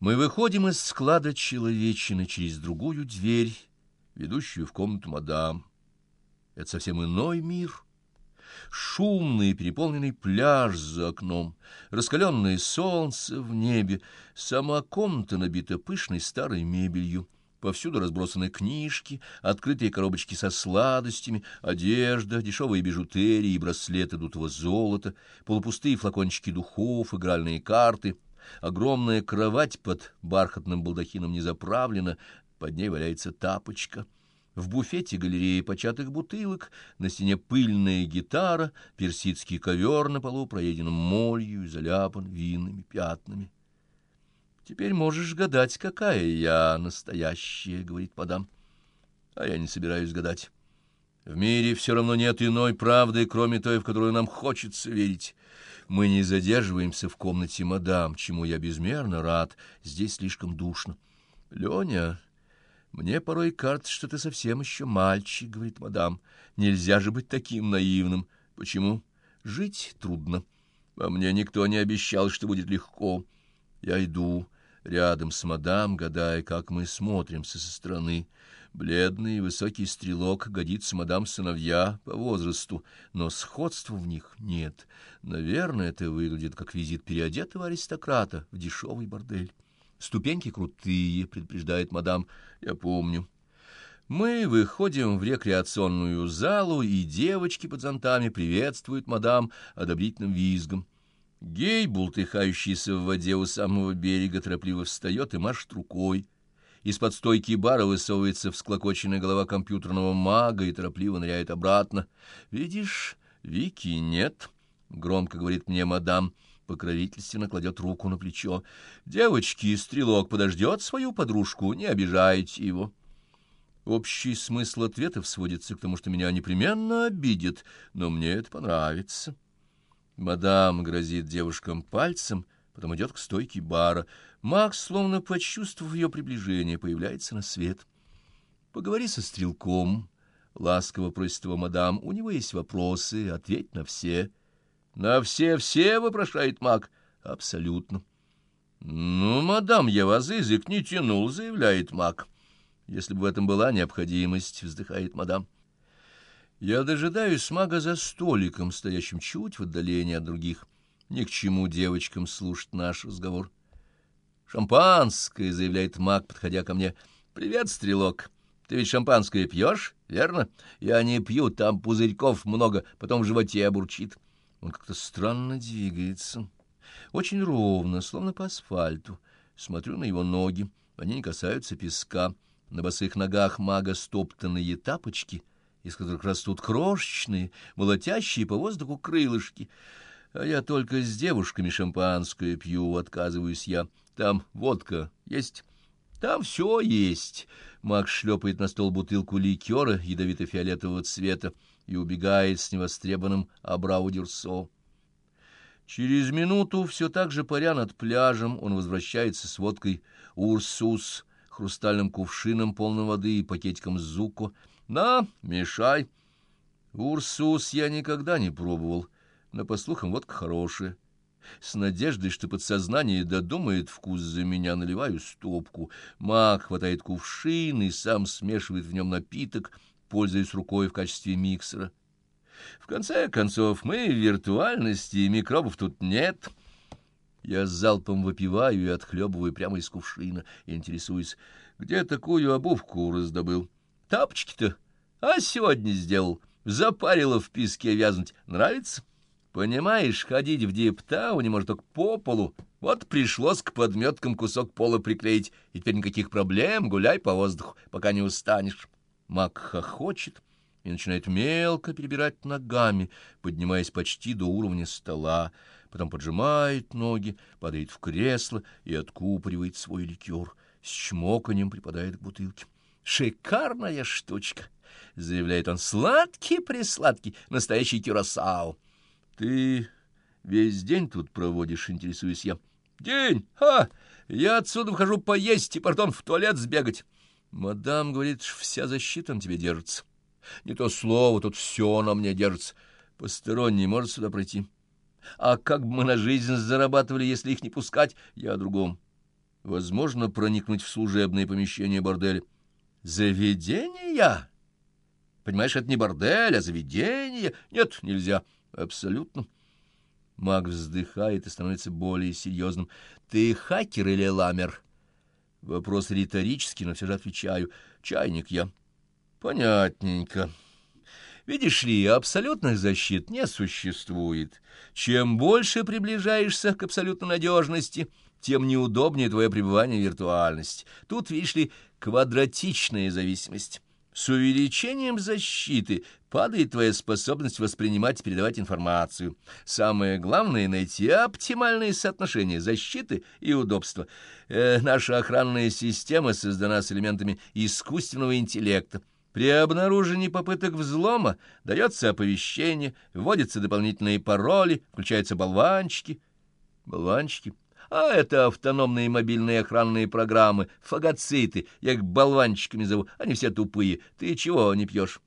Мы выходим из склада человечины через другую дверь, ведущую в комнату мадам. Это совсем иной мир. Шумный переполненный пляж за окном, раскаленное солнце в небе, сама комната набита пышной старой мебелью. Повсюду разбросаны книжки, открытые коробочки со сладостями, одежда, дешевые бижутерии и браслеты дутого золота, полупустые флакончики духов, игральные карты. Огромная кровать под бархатным балдахином не заправлена, под ней валяется тапочка. В буфете галереи початых бутылок, на стене пыльная гитара, персидский ковер на полу проеденным молью и заляпан винными пятнами. Теперь можешь гадать, какая я настоящая, — говорит мадам. А я не собираюсь гадать. В мире все равно нет иной правды, кроме той, в которую нам хочется верить. Мы не задерживаемся в комнате мадам, чему я безмерно рад. Здесь слишком душно. Леня, мне порой кажется, что ты совсем еще мальчик, — говорит мадам. Нельзя же быть таким наивным. Почему? Жить трудно. А мне никто не обещал, что будет легко. Я иду рядом с мадам, гадая, как мы смотримся со стороны. Бледный и высокий стрелок годится мадам сыновья по возрасту, но сходства в них нет. Наверное, это выглядит как визит переодетого аристократа в дешевый бордель. Ступеньки крутые, предупреждает мадам, я помню. Мы выходим в рекреационную залу, и девочки под зонтами приветствуют мадам одобрительным визгом. Гей, бултыхающийся в воде у самого берега, торопливо встает и машет рукой. Из-под стойки бара высовывается всклокоченная голова компьютерного мага и торопливо ныряет обратно. «Видишь, Вики нет», — громко говорит мне мадам, покровительственно кладет руку на плечо. «Девочки, стрелок подождет свою подружку, не обижайте его». Общий смысл ответов сводится к тому, что меня непременно обидит, но мне это понравится. Мадам грозит девушкам пальцем, потом идет к стойке бара. Макс, словно почувствовав ее приближение, появляется на свет. «Поговори со стрелком», — ласково просит его мадам. «У него есть вопросы, ответь на все». «На все-все?» — вопрошает Мак. «Абсолютно». «Ну, мадам, я вас язык не тянул», — заявляет Мак. «Если бы в этом была необходимость», — вздыхает мадам. Я дожидаюсь мага за столиком, стоящим чуть в отдалении от других. Ни к чему девочкам слушать наш разговор. «Шампанское», — заявляет маг, подходя ко мне. «Привет, стрелок. Ты ведь шампанское пьешь, верно? Я не пью, там пузырьков много, потом в животе обурчит». Он как-то странно двигается. Очень ровно, словно по асфальту. Смотрю на его ноги. Они не касаются песка. На босых ногах мага стоптанные тапочки — из которых растут крошечные, молотящие по воздуху крылышки. А я только с девушками шампанское пью, отказываюсь я. Там водка есть? Там все есть. Макс шлепает на стол бутылку ликера ядовито-фиолетового цвета и убегает с невостребованным абрау дюрсо. Через минуту, все так же паря над пляжем, он возвращается с водкой «Урсус», хрустальным кувшином полным воды и пакетиком «Зуко», на, мешай. Урсус я никогда не пробовал, но, по слухам, водка хорошая. С надеждой, что подсознание додумает вкус за меня, наливаю стопку. Маг хватает кувшин и сам смешивает в нем напиток, пользуясь рукой в качестве миксера. В конце концов, мы в виртуальности, и микробов тут нет. Я залпом выпиваю и отхлебываю прямо из кувшина, интересуюсь, где такую обувку раздобыл. Тапочки-то, а сегодня сделал. Запарило в песке вязнуть. Нравится? Понимаешь, ходить в Диптауне может только по полу. Вот пришлось к подметкам кусок пола приклеить, и теперь никаких проблем, гуляй по воздуху, пока не устанешь. Мак хохочет и начинает мелко перебирать ногами, поднимаясь почти до уровня стола, потом поджимает ноги, падает в кресло и откупоривает свой ликер, с чмоканьем припадает к бутылке. Шикарная штучка, — заявляет он, — сладкий-присладкий, настоящий кюрасао. Ты весь день тут проводишь, интересуюсь я. День? Ха! Я отсюда вхожу поесть и, пардон, в туалет сбегать. Мадам говорит, вся защита на тебе держится. Не то слово, тут все на мне держится. Посторонний может сюда пройти. А как бы мы на жизнь зарабатывали, если их не пускать? Я о другом. Возможно проникнуть в служебные помещения борделя. Заведения? Понимаешь, это не бордель, а заведение. Нет, нельзя. Абсолютно. Маг вздыхает и становится более серьезным. Ты хакер или ламер? Вопрос риторический, но все же отвечаю. Чайник я. Понятненько. Видишь ли, абсолютных защит не существует. Чем больше приближаешься к абсолютной надежности, тем неудобнее твое пребывание в виртуальности. Тут, видишь ли, квадратичная зависимость. С увеличением защиты падает твоя способность воспринимать и передавать информацию. Самое главное — найти оптимальное соотношение защиты и удобства. Э, наша охранная система создана с элементами искусственного интеллекта. При обнаружении попыток взлома дается оповещение, вводятся дополнительные пароли, включаются болванчики. Болванчики — а это автономные мобильные охранные программы, фагоциты. Я их болванчиками зову. Они все тупые. Ты чего не пьешь?